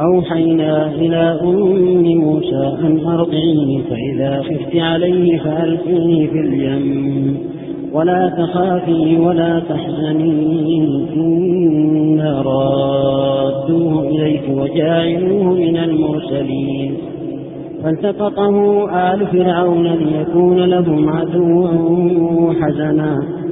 أوحينا إلى أم موسى أن أرضعيه فإذا خفت عليه فألقيه في اليم. ولا تخافي ولا تحزني إنا رادوه إليك وجاعلوه من المرسلين. فالتقطه آل فرعون ليكون لهم عدوا وحزنا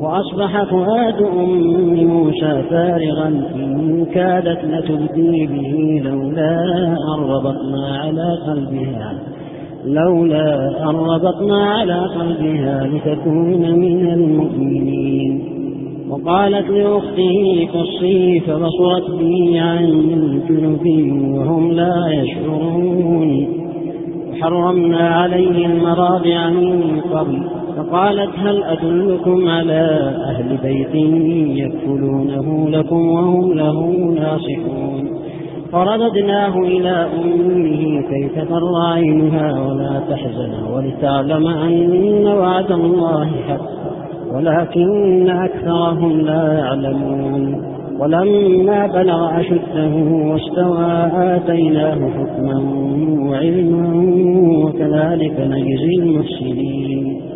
وأصبح فؤاد أم موسى فارغا. إن كادت لتبدي به لولا أن ربطنا على قلبها. لولا أن ربطنا على قلبها لتكون من المؤمنين. وقالت لأخته قصي فبصرت به عن جنب وهم لا يشعرون. حرمنا عليه المراضع من قبل. فقالت هل أدلكم على أهل بيت يكفلونه لكم وهم له ناصحون؟ فرددناه إلى أمه كي تقر عينها ولا تحزن ولتعلم أن وعد الله حق ولكن أكثرهم لا يعلمون. ولما بلغ أشده واستوى آتيناه حكما وعلما وكذلك نجزي المحسنين.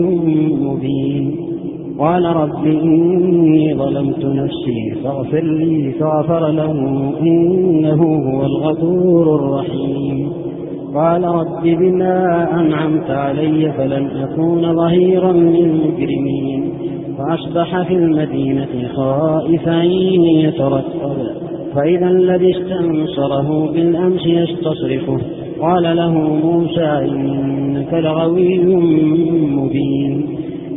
قال رب إني ظلمت نفسي فاغفر لي فغفر له إنه هو الغفور الرحيم. قال رب بما أنعمت علي فلن أكون ظهيرا للمجرمين. فأصبح في المدينة خائفا يترقب فإذا الذي استنصره بالأمس يستصرفه. قال له موسى إنك لغوي مبين.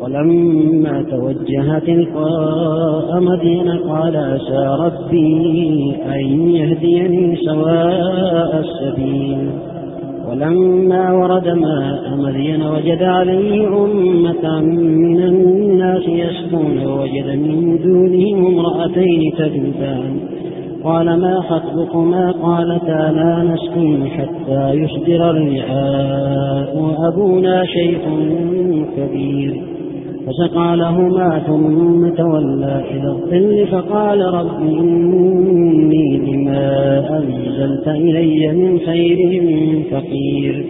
ولما توجه تلقاء مدين قال عسى ربي أن يهديني سواء السبيل. ولما ورد ماء مدين وجد عليه أمة من الناس يسكون ووجد من دونهم امرأتين تذبان قال ما خطبكما؟ قالتا لا نسكن حتى يصدر الرعاء وأبونا شيخ كبير. فسقى لهما ثم تولى إلى الظل فقال رب إني لما أنزلت إلي من خير فقير.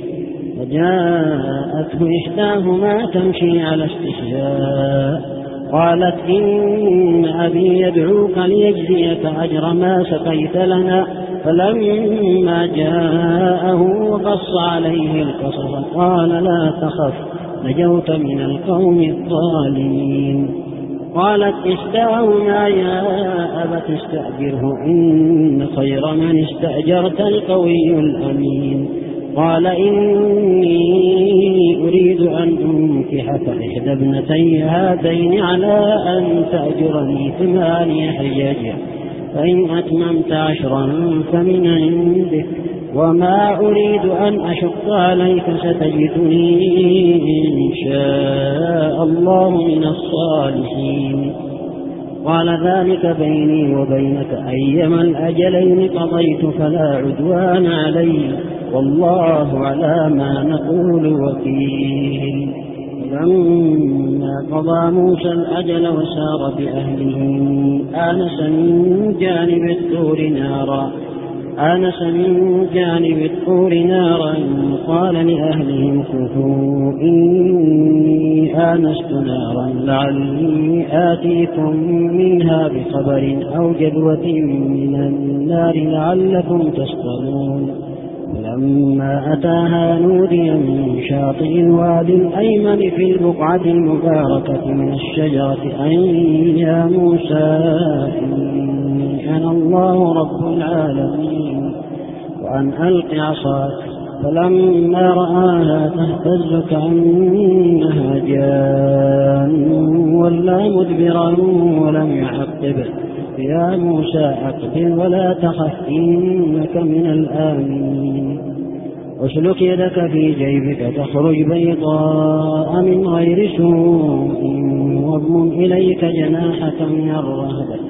فجاءته إحداهما تمشي على استحياء قالت إن أبي يدعوك ليجزيك أجر ما سقيت لنا. فلما جاءه وقص عليه القصر قال لا تخف. نجوت من القوم الظالمين. قالت إحداهما يا أبت استأجره إن خير من استأجرت القوي الأمين. قال إني أريد أن أنكحك إحدى ابنتي هاتين على أن تأجرني ثماني حجاج فإن أتممت عشرا فمن عندك. وما أريد أن أشق عليك ستجدني إن شاء الله من الصالحين. قال ذلك بيني وبينك أيما الأجلين قضيت فلا عدوان علي والله على ما نقول وكيل. لما قضى موسى الأجل وسار بأهله آنس من جانب الطور نارا آنس من جانب الطور نارا قال لأهلهم كثوا إني آنست نارا لعلي آتيكم منها بخبر أو جدوة من النار لعلكم تصطلون فلما أتاها نودي من شاطئ الوادي الأيمن في البقعة المباركة من الشجرة أن يا موسى إني أنا الله رب العالمين. وأن ألق عصاك فلما رآها تهتز كأنها جان. ولا مدبرا ولم يعقب. يا موسى أقبل ولا تخف إنك من الآمنين. أسلك يدك في جيبك تخرج بيضاء من غير سوء. واضم إليك جناحك من الرهبة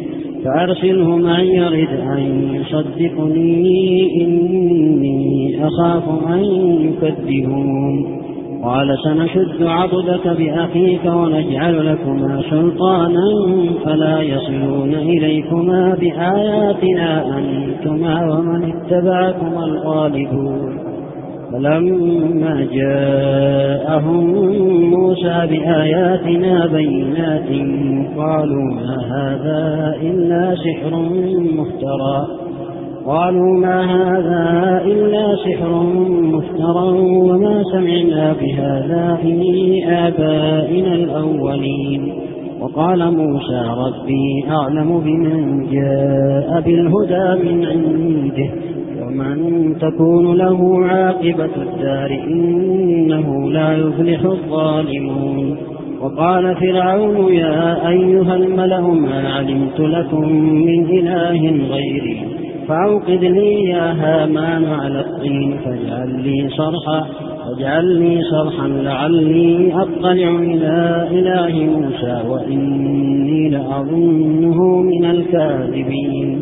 فأرسله معي يرد أن يصدقني إني أخاف أن يكذبون. قال سنشد عضدك بأخيك ونجعل لكما سلطانا فلا يصلون إليكما بآياتنا أنتما ومن اتبعكما الغالبون. فلما جاءهم موسى بآياتنا بينات قالوا ما هذا إلا سحر مفترى قالوا ما هذا إلا سحر مفترى وما سمعنا بهذا في آبائنا الأولين وقال موسى ربي أعلم بمن جاء بالهدى من عنده ومن تكون له عاقبة الدار إنه لا يفلح الظالمون. وقال فرعون يا أيها الملأ ما علمت لكم من إله غيري فأوقد لي يا هامان على الطين فاجعل لي صرحا فاجعل لي صرحا لعلي أطلع إلى إله موسى وإني لأظنه من الكاذبين.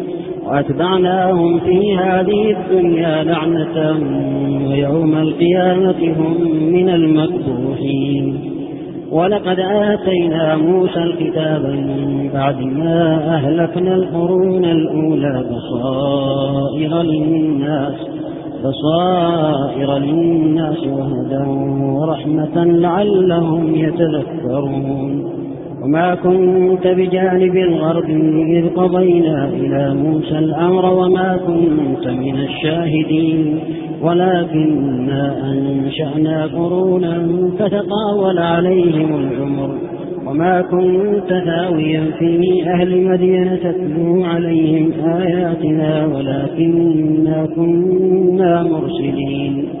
وأتبعناهم في هذه الدنيا لعنة ويوم القيامة هم من المكبوحين ولقد آتينا موسى الكتاب من بعد ما أهلكنا القرون الأولى بصائر للناس بصائر للناس وهدى ورحمة لعلهم يتذكرون. وما كنت بجانب الغرب إذ قضينا إلى موسى الأمر وما كنت من الشاهدين. ولكننا أنشأنا قرونا فتطاول عليهم العمر. وما كنت ثاويا في أهل مدينة تتلو عليهم آياتنا ولكننا كنا مرسلين.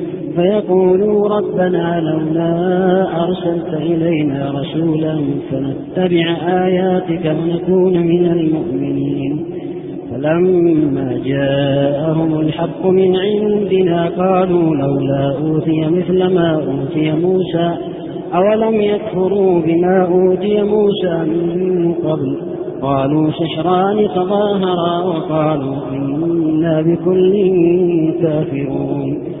فيقولوا ربنا لولا أرسلت إلينا رسولا فنتبع آياتك ونكون من المؤمنين. فلما جاءهم الحق من عندنا قالوا لولا أوتي مثل ما أوتي موسى أولم يكفروا بما أوتي موسى من قبل؟ قالوا سحران تظاهرا وقالوا إنا بكل كافرون.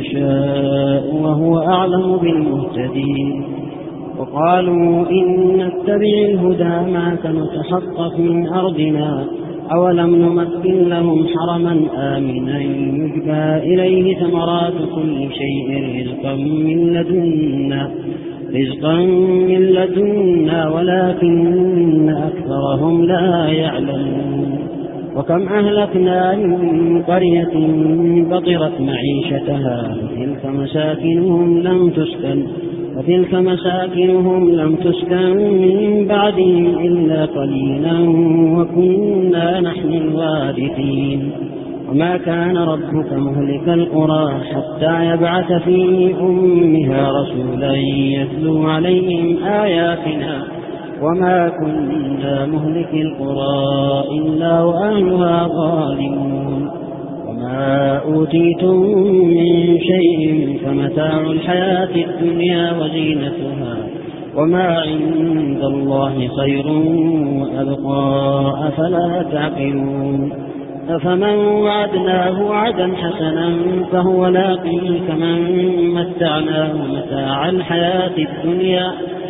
يشاء وهو أعلم بالمهتدين. وقالوا إن نتبع الهدى معك نتحقق من أرضنا أولم نمكن لهم حرما آمنا يجبى إليه ثمرات كل شيء رزقا من لدنا رزقا من لدنا ولكن أكثرهم لا يعلمون. وكم أهلكنا من قرية بطرت معيشتها فتلك مساكنهم لم تسكن وتلك مساكنهم لم تسكن من بعدهم إلا قليلا وكنا نحن الوارثين. وما كان ربك مهلك القرى حتى يبعث في أمها رسولا يتلو عليهم آياتنا. وما كنا مهلك القرى إلا وأهلها ظالمون وما أوتيتم من شيء فمتاع الحياة الدنيا وزينتها وما عند الله خير وأبقى أفلا تعقلون أفمن وعدناه وعدا حسنا فهو لاقيه كمن متعناه متاع الحياة الدنيا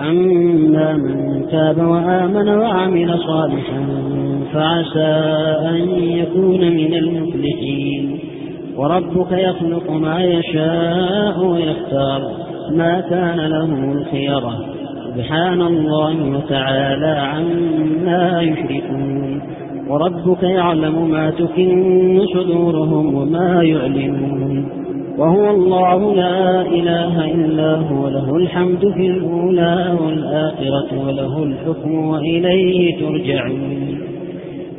أما من تاب وآمن وعمل صالحا فعسى أن يكون من المفلحين. وربك يخلق ما يشاء ويختار ما كان له الخيرة سبحان الله وتعالى عما يشركون. وربك يعلم ما تكن صدورهم وما يعلنون. وهو الله لا إله إلا هو له الحمد في الأولى والآخرة وله الحكم وإليه ترجعون.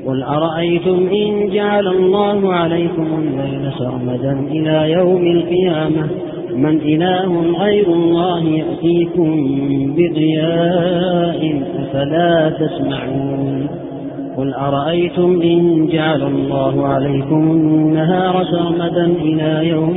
قل أرأيتم إن جعل الله عليكم الليل سرمدا إلى يوم القيامة؟ من إله غير الله يأتيكم بضياء أفلا تسمعون. قل أرأيتم إن جعل الله عليكم النهار سرمدا إلى يوم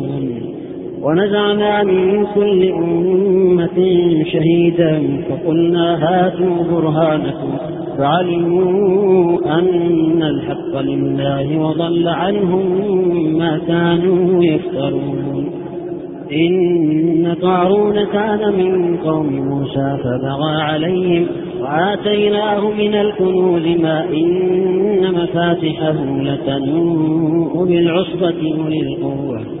ونزعنا من كل أمة شهيدا فقلنا هاتوا برهانكم فعلموا أن الحق لله وضل عنهم ما كانوا يفترون. إن قارون كان من قوم موسى فبغى عليهم وآتيناه من الكنوز ما إن مفاتحه لتنوء بالعصبة أولي القوة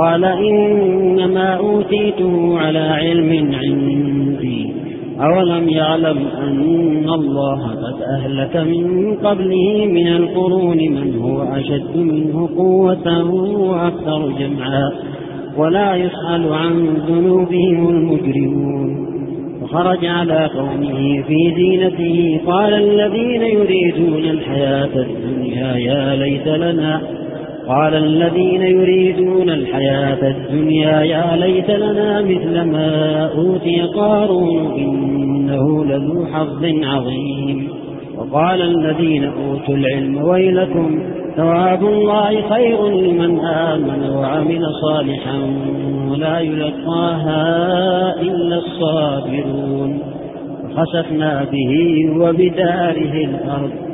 قال إنما أوتيته على علم عندي. أولم يعلم أن الله قد أهلك من قبله من القرون من هو أشد منه قوة وأكثر جمعا ولا يسأل عن ذنوبهم المجرمون. وخرج على قومه في زينته قال الذين يريدون الحياة الدنيا يا ليت لنا قال الذين يريدون الحياة الدنيا يا ليت لنا مثل ما أوتي قارون إنه لذو حظ عظيم. وقال الذين أوتوا العلم ويلكم ثواب الله خير لمن آمن وعمل صالحا ولا يلقاها إلا الصابرون. وخسفنا به وبداره الأرض.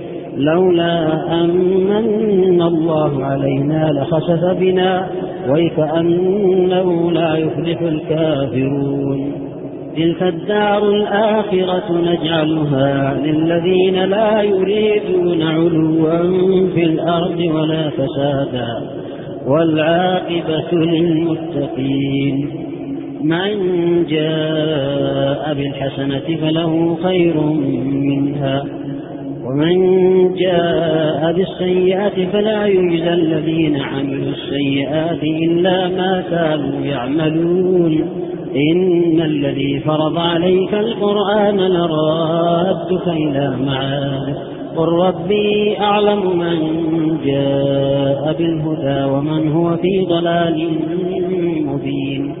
لولا أمن الله علينا لخسف بنا ويكأنه لا يفلح الكافرون. تلك الدار الآخرة نجعلها للذين لا يريدون علوا في الأرض ولا فسادا والعاقبة للمتقين. من جاء بالحسنة فله خير منها. ومن جاء بالسيئات فلا يجزى الذين عملوا السيئات إلا ما كانوا يعملون. إن الذي فرض عليك القرآن لرادك إلى معاد قل ربي أعلم من جاء بالهدى ومن هو في ضلال مبين.